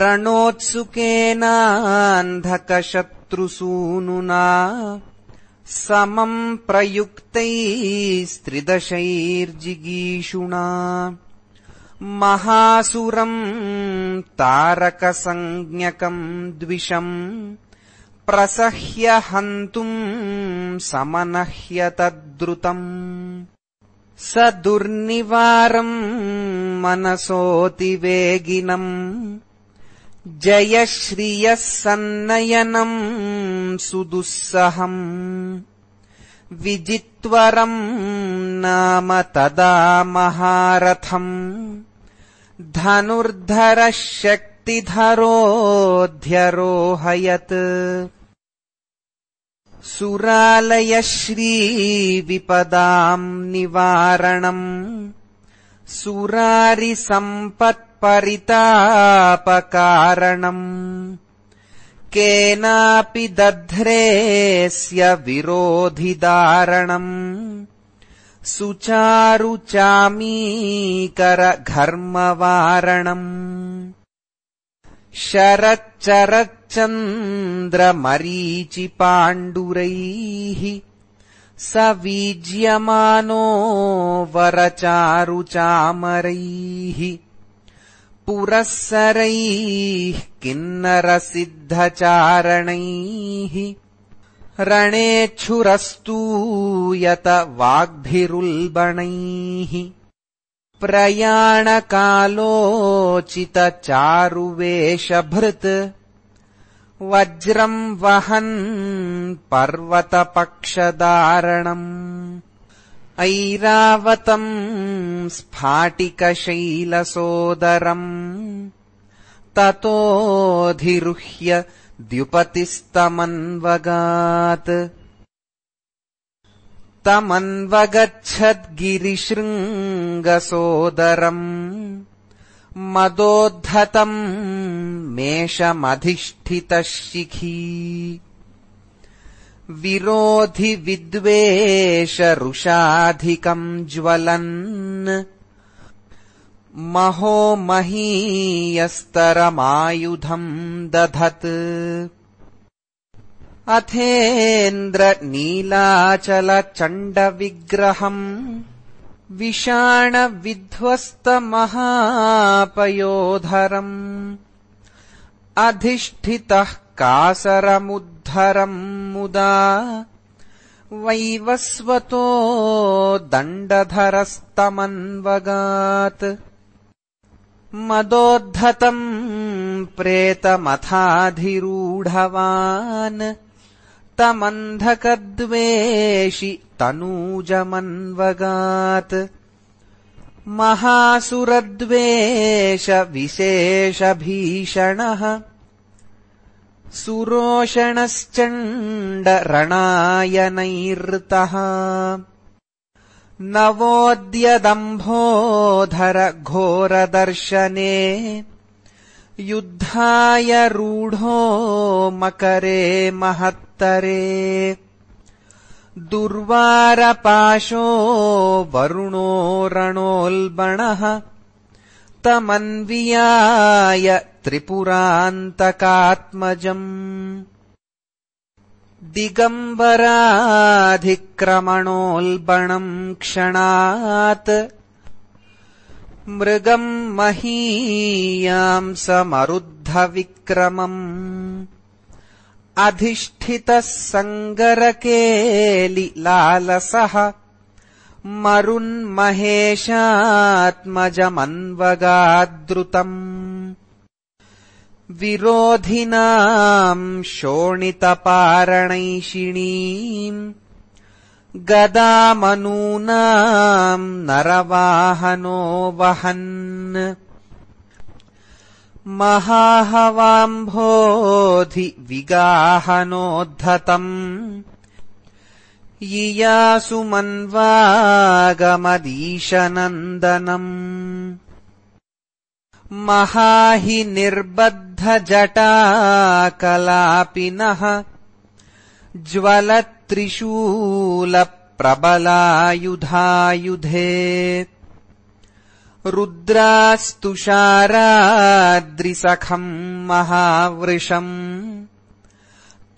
रणोत्सुकेनान्धकशत्रुसूनुना समम् प्रयुक्तैस्त्रिदशैर्जिगीषुणा महासुरम् तारकसञ्ज्ञकम् द्विषम् प्रसह्य हन्तुम् समनह्यतद्रुतम्। स दुर्निवारम् मनसोऽतिवेगिनम् जयश्रियः सन्नयनम् सुदुःसहम् विजित्वरम् नाम तदा महारथम्। धनुर्धरः शक्तिधरोऽध्यरोहयत् सुरालयश्रीविपदाम् निवारणम् सुरारिसम्पत्परितापकारणम् केनापि दध्रेऽस्य विरोधिदारणम्। सुचारुचामीकरघर्मवारणम् शरच्चरच्चन्द्रमरीचिपाण्डुरैः स वीज्यमानो वरचारुचामरैः पुरःसरैः किन्नरसिद्धचारणैः। रणेच्छुरस्तूयत वाग्भिरुल्बणैः। प्रयाणकालोचितचारुवेषभृत् वज्रम् वहन् पर्वतपक्षदारणम् ऐरावतम् स्फाटिकशैलसोदरम् ततोऽधिरुह्य द्युपतिस्तमन्वगात्। तमन्वगच्छद्गिरिशृङ्गसोदरम् मदोद्धतम् मेषमधिष्ठितः शिखी विरोधिविद्वेषरुषाधिकम् ज्वलन्। महो महीयस्तरमायुधम् दधत्। अथेन्द्रनीलाचलचण्डविग्रहम् विषाणविध्वस्तमहापयोधरम्। अधिष्ठितः कासरमुद्धरम् मुदा वैवस्वतो दण्डधरस्तमन्वगात्। मदोद्धतम् प्रेतमथाधिरूढवान्। तमन्धकद्वेषि तनूजमन्वगात्। महासुरद्वेषविशेषभीषणः नवोऽद्यदम्भोधर घोरदर्शने युद्धाय रूढो मकरे महत्तरे। दुर्वारपाशो वरुणो रणोल्बणः तमन्वियाय त्रिपुरान्तकात्मजम् दिगम्बराधिक्रमणोल्बणम् क्षणात् मृगम् महीयाम् समरुद्धविक्रमम् अधिष्ठितः सङ्गरकेलिलालसः मरुन्महेशात्मजमन्वगाद्रुतम्। विरोधिनाम् शोणितपारणैषिणीम्। गदामनूनाम् नरवाहनो वहन् महाहवाम्भोधि विगाहनोद्धतम् यियासुमन्वागमदीशनन्दनम्। महाहि निर्बद्धजटाकलापिनः ज्वलत्रिशूलप्रबलायुधायुधे। रुद्रास्तुषाराद्रिसखम् महावृषम्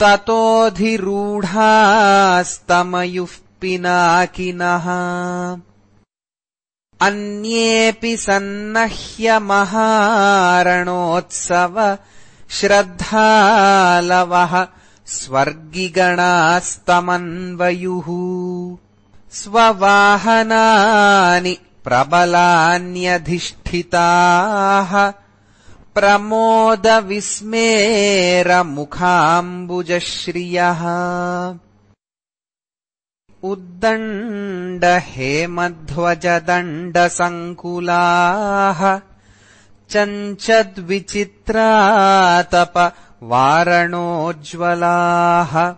ततोऽधिरूढास्तमयुः पिनाकिनः। अन्येऽपि सन्नह्यमहारणोत्सव श्रद्धालवः स्वर्गिगणास्तमन्वयुः। स्ववाहनानि प्रबलान्यधिष्ठिताः प्रमोदविस्मेरमुखाम्बुजश्रियः। उद्दण्डहेमध्वजदण्डसङ्कुलाः चञ्चद्विचित्रातप वारणोज्ज्वलाः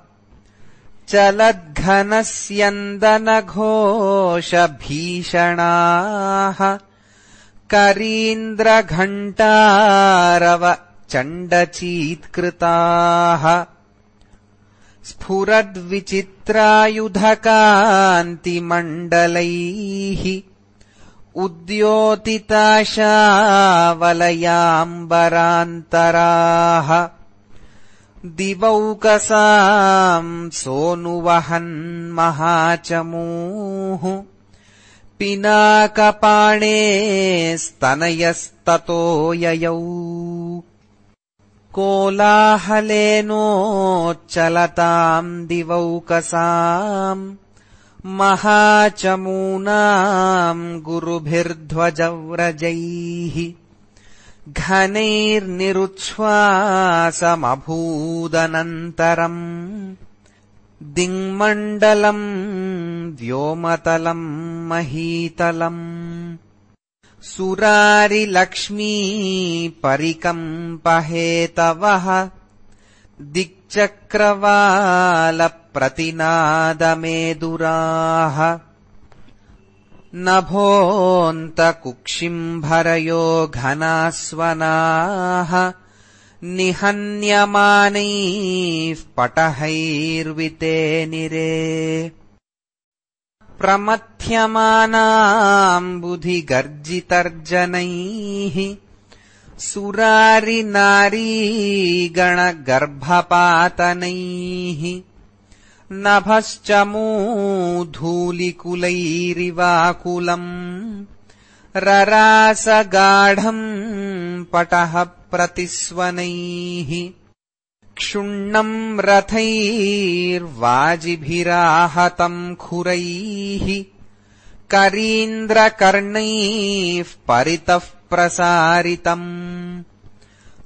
चलद्घनस्यन्दनघोषभीषणाः करीन्द्रघण्टारव चण्डचीत्कृताः स्फुरद्विचित्रायुधकान्तिमण्डलैः उद्योतिताशावलयाम्बरान्तराः दिवौकसाम् सोऽनुवहन्महाचमूः पिनाकपाणे स्तनयस्ततो ययौ। कोलाहलेनोच्चलताम् दिवौकसाम् महाचमूनाम् गुरुभिर्ध्वजव्रजैः। घनैर्निरुच्छ्वासमभूदनन्तरम् दिङ्मण्डलम् व्योमतलम् महीतलम्। सुरारिलक्ष्मी परिकम्पहेतवः दिक्चक्रवालप्रतिनादमेदुराः। नभोऽन्तकुक्षिम्भरयो घनास्वनाः निहन्यमानैः पटहैर्वितेनिरे प्रमथ्यमानाम्बुधिगर्जितर्जनैः सुरारिनारीगणगर्भपातनैः नभश्चमूधूलिकुलैरिवाकुलम् ररासगाढम् पटः प्रतिस्वनैः। क्षुण्णम् रथैर्वाजिभिराहतम् खुरैः। करीन्द्रकर्णैः परितः प्रसारितम्।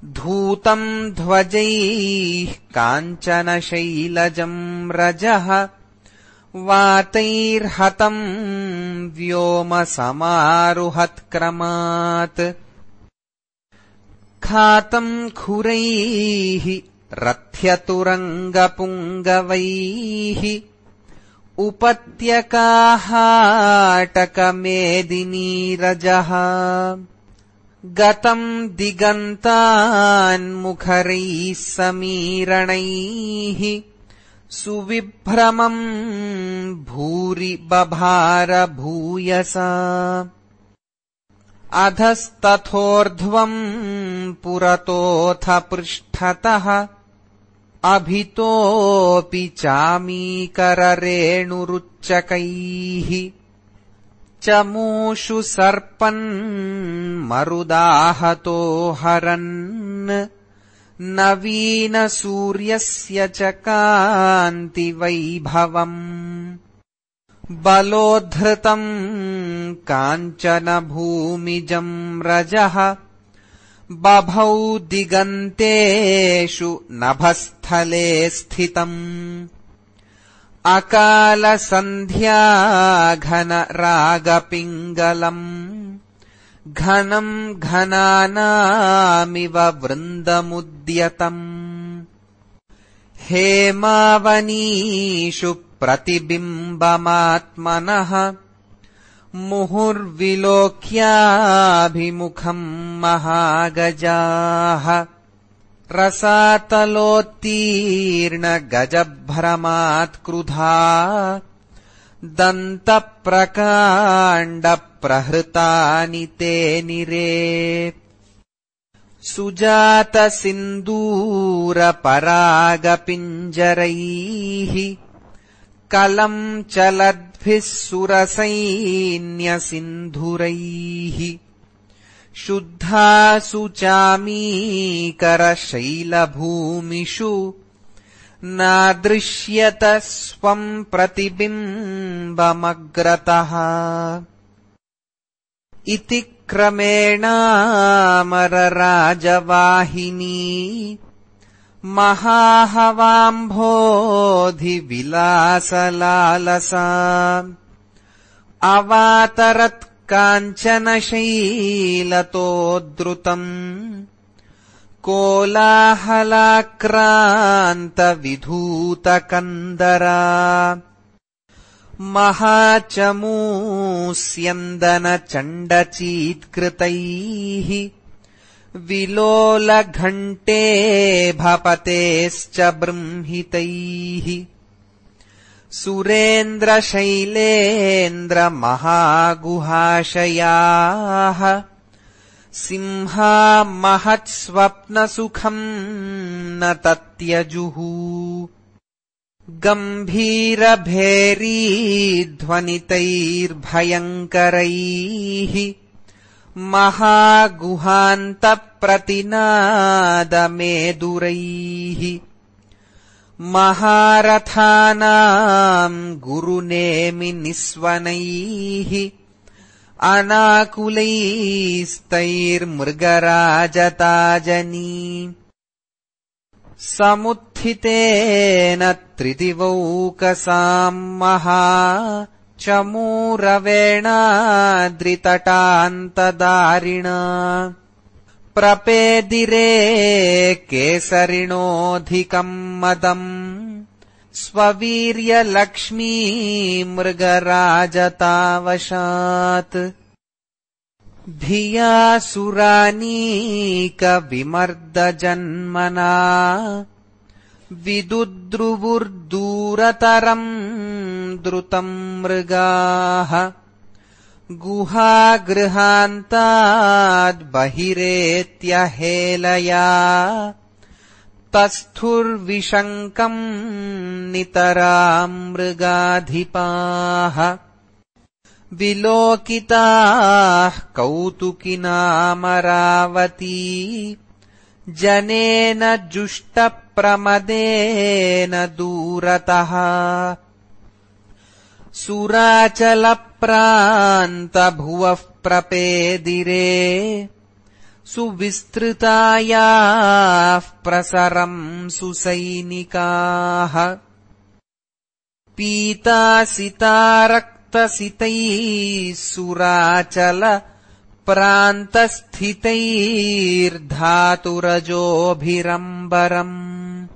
धूतम् ध्वजैः काञ्चनशैलजम् रजः। वातैर्हतम् व्योमसमारुहत्क्रमात् खातम् खुरैः रथ्यतुरङ्गपुङ्गवैः उपत्यकाहाटकमेदिनीरजः। गतम् दिगन्तान्मुखरैः समीरणैः सुविभ्रमम् भूरि बभारभूयसा अधस्तथोर्ध्वम् पुरतोऽथ पृष्ठतः अभितोऽपि चामीकररेणुरुच्चकैः चमूषु सर्पन् मरुदाहतो हरन् नवीनसूर्यस्य च कान्तिवैभवम् बलोद्धृतम् काञ्चनभूमिजम् रजः। बभौ दिगन्तेषु नभस्थले स्थितम्। अकालसन्ध्याघनरागपिङ्गलम्। घनम् घनानामिव वृन्दमुद्यतम् हेमावनीषु प्रतिबिम्बमात्मनः मुहुर्विलोक्याभिमुखम् महागजाः रसातलोत्तीर्णगजभ्रमात्क्रुधा दन्तप्रकाण्डप्रतिहताः प्रहृतानि ते निरे सुजातसिन्दूरपरागपिञ्जरैः कलम् चलद्भिः सुरसैन्यसिन्धुरैः शुद्धासु चामीकरशैलभूमिषु नादृश्यत स्वम् प्रतिबिम्बमग्रतः इति क्रमेणामरराजवाहिनी महाहवाम्भोधिविलासलालसा अवातरत्काञ्चनशैलतोद्धृतम् कोलाहलाक्रान्तविधूतकन्दरा महाचमूस्यन्दनचण्डचीत्कृतैः विलोलघण्टे भपतेश्च बृंहितैः सुरेन्द्रशैलेन्द्रमहागुहाशयाः सिंहा महत्स्वप्नसुखम् न तत्यजुः गम्भीरभेरीध्वनितैर्भयङ्करैः महागुहान्तप्रतिनादमेदुरैः महारथानाम् गुरुनेमिनिस्वनैः अनाकुलैस्तैर्मृगराजताजनी समुत्थितेन त्रिदिवौकसाम् महा चमूरवेणाद्रितटान्तदारिणा। प्रपेदिरे केसरिणोऽधिकम् मदम्। स्ववीर्यलक्ष्मी मृगराजतावशात् धिया सुरानीकविमर्दजन्मना विदुद्रुवुर्दूरतरम् द्रुतम् मृगाः। गुहागृहान्ताद्बहिरेत्यहेलया तस्थुर्विशङ्कम् नितराम् मृगाधिपाः विलोकिताः कौतुकिनामरावती। जनेन जुष्टप्रमदेन दूरतः। सुराचलप्रान्तभुवः प्रपेदिरे सुविस्तृतायाः प्रसरम् सुसैनिकाः पीतासितारक्तसितैः सुराचल प्रान्तस्थितैर्धातुरजोभिरम्बरम्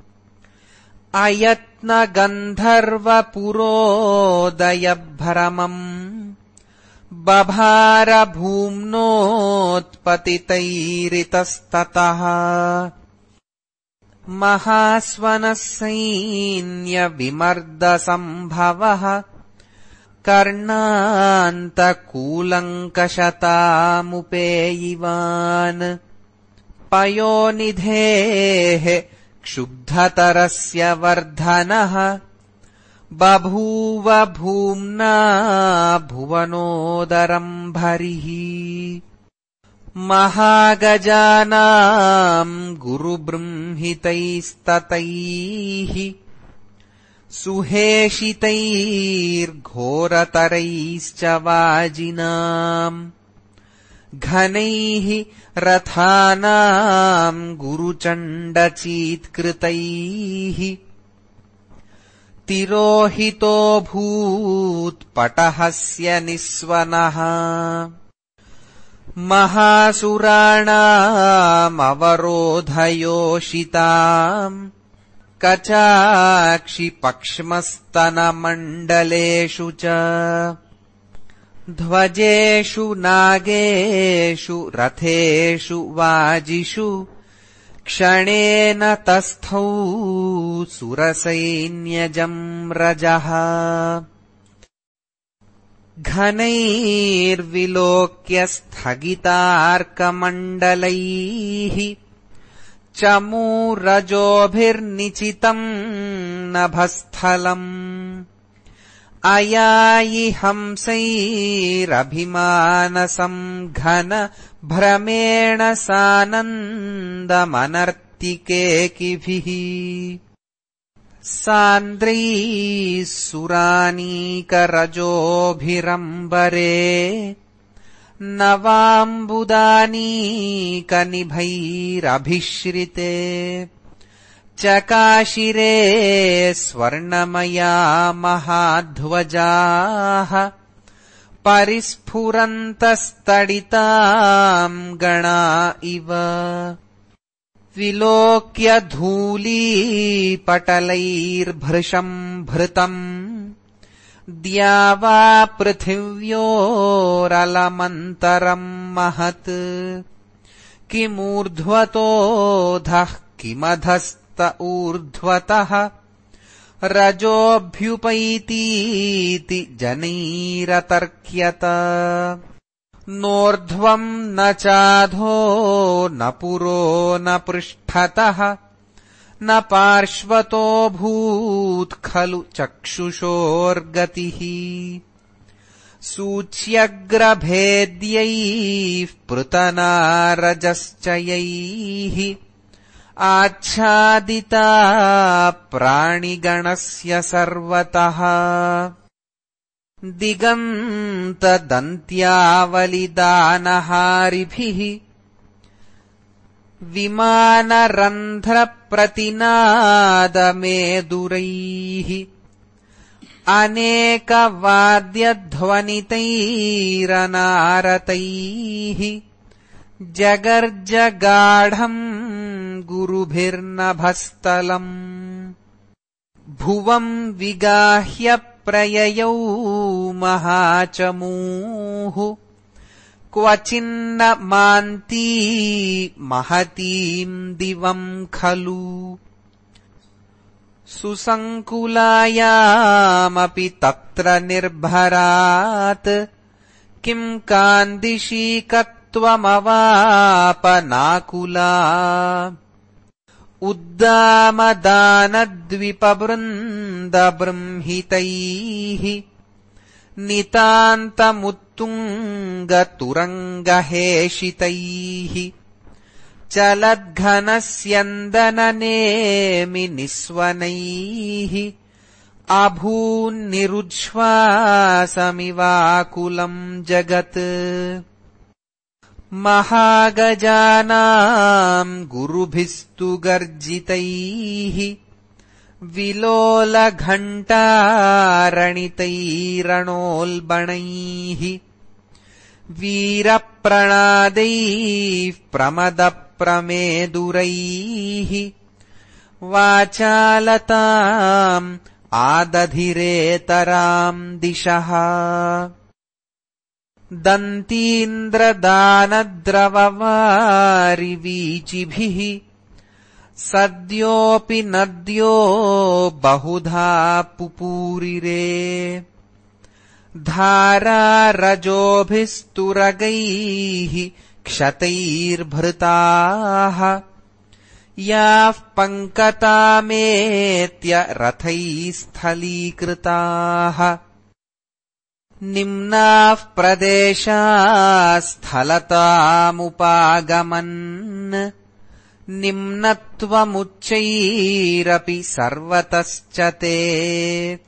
अयत्नगन्धर्वपुरोदयभ्रमम्। बभारभूम्नोत्पतितैरितस्ततः। महास्वनः सैन्यविमर्दसम्भवः कर्णान्तकूलङ्कशतामुपेयिवान् पयोनिधेः क्षुब्धतरस्य वर्धनः बभूव भूम्ना भुवनोदरम् भरिः महागजानाम् गुरुबृंहितैस्ततैः सुहेषितैर्घोरतरैश्च वाजिनाम्। घनैः रथानाम् गुरुचण्डचीत्कृतैः। तिरोहितोऽभूत्पटहस्य निःस्वनः। महासुराणामवरोधयोषिताम् कचाक्षिपक्ष्मस्तनमण्डलेषु च ध्वजेषु नागेषु रथेषु वाजिषु क्षणेन तस्थौ सुरसैन्यजम् रजः। घनैर्विलोक्यस्थगितार्कमण्डलैः चमूरजोभिर्निचितम् नभस्थलम्। अयायि हंसैरभिमानसम् घन भ्रमेण सानन्दमनर्तिकेकिभिः। सान्द्रैः सुरानीकरजोभिरम्बरे नवाम्बुदानीकनिभैरभिश्रिते। चकाशिरे स्वर्णमया महाध्वजाः परिस्फुरन्तस्तडिताम् गणा इव। विलोक्य धूलीपटलैर्भृशम् भृतम् द्यावा पृथिव्योरलमन्तरम् महत्। किमूर्ध्वतोऽधः किमधस्त ऊर्ध्वतः? रजोऽभ्युपैतीति जनैरतर्क्यत। नोर्ध्वम् न चाधो न पुरो न पृष्ठतः न पार्श्वतोऽभूत् खलु चक्षुषोर्गतिः। सूच्यग्रभेद्यैः पृतनारजश्चयैः। आच्छादिता प्राणिगणस्य सर्वतः। दिगन्तदन्त्यावलिदानहारिभिः विमानरन्ध्रप्रतिनादमेदुरैः अनेकवाद्यध्वनितैरनारतैः जगर्जगाढम् गुरुभिर्नभस्तलम् भुवम् विगाह्य प्रययौ महाचमूः क्वचिन्न मान्ती महतीम् दिवम् खलु। सुसङ्कुलायामपि तत्र निर्भरात्। किम् कान्दिशीकत्वमवापनाकुला उद्दामदानद्विपवृन्दबृंहितैः नितान्तमुत्तुङ्गतुरङ्गहेशितैः चलद्घनस्यन्दननेमि निःस्वनैः अभून्निरुच्छ्वासमिवाकुलम् जगत् महागजानाम् गुरुभिस्तु गर्जितैः विलोलघण्टारणितैरणोल्बणैः वीरप्रणादैः प्रमदप्रमेदुरैः वाचालताम् आदधिरेतराम् दिशः। दन्तीन्द्रदानद्रववारिवीचिभिः सद्योऽपि नद्यो बहुधा पुपूरिरे। धारारजोभिस्तुरगैः क्षतैर्भृताः। याः पङ्कतामेत्य रथैस्थलीकृताः। निम्नाः प्रदेशा स्थलतामुपागमन् निम्नत्वमुच्चैरपि सर्वतश्च ते।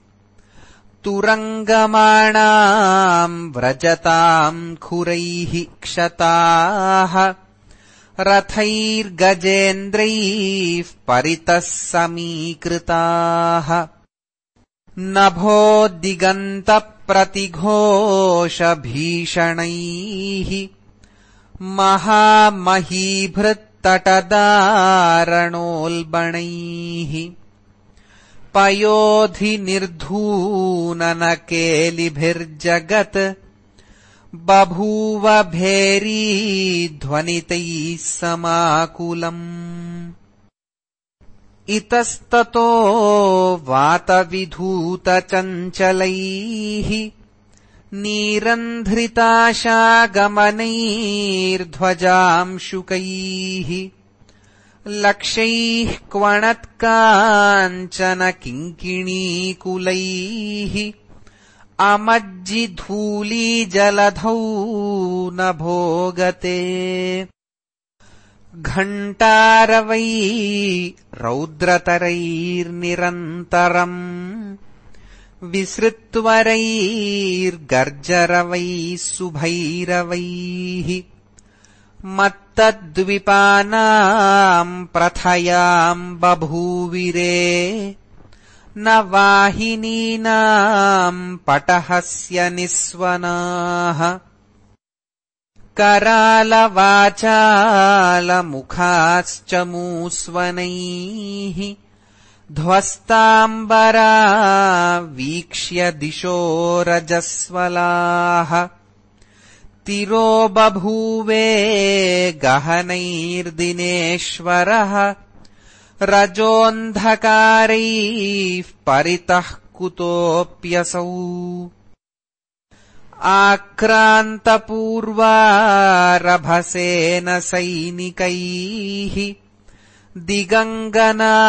तुरङ्गमाणाम् व्रजताम् खुरैः क्षताः रथैर्गजेन्द्रैः परितः समीकृताः। नभोद्दिगन्तप्रतिघोषभीषणैः महामहीभृत्तटदारणोल्बणैः पयोधिनिर्धूननकेलिभिर्जगत् बभूव भेरीध्वनितैः समाकुलम्। इतस्ततो वातविधूतचञ्चलैः नीरन्ध्रिताशागमनैर्ध्वजांशुकैः। लक्षैः क्वणत्काञ्चन किङ्किणीकुलैः अमज्जिधूलीजलधौ न भोगते घण्टारवै रौद्रतरैर्निरन्तरम् विसृत्वरैर्गर्जरवैः सुभैरवैः मत्तद्विपानाम् प्रथयाम् बभूविरे न वाहिनीनाम् पटहस्य निःस्वनाः करालवाचालमुखाश्च मूस्वनैः ध्वस्ताम्बरा वीक्ष्य दिशो रजस्वलाः। तिरो बभूवे गहनैर्दिनेश्वरः। रजोऽन्धकारैः परितः कुतोऽप्यसौ। आक्रान्तपूर्वारभसेन सैनिकैः दिगङ्गना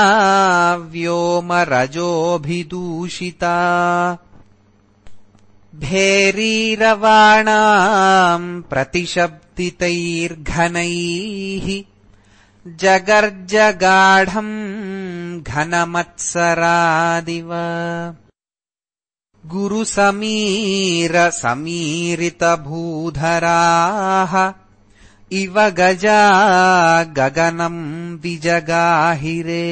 व्योमरजोऽभिदूषिता। भेरीरवाणाम् प्रतिशब्दितैर्घनैः। जगर्जगाढम् घनमत्सरादिव। गुरुसमीरसमीरितभूधराः इव गजा गगनम् विजगाहिरे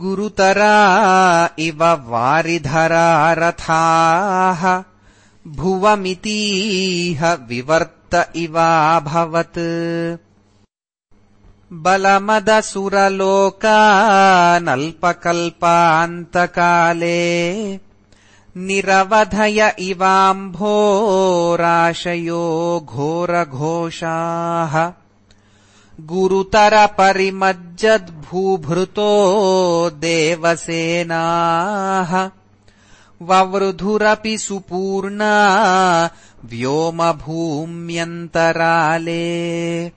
गुरुतरा इव वारिधरारथाः भुवमितीह विवर्त इवाभवत् बलमदसुरलोकानल्पकल्पान्तकाले निरवधय इवाम्भोराशयो घोरघोषाः। गुरुतरपरिमज्जद्भूभृतो देवसेनाः। ववृधुरपि सुपूर्णा व्योमभूम्यन्तराले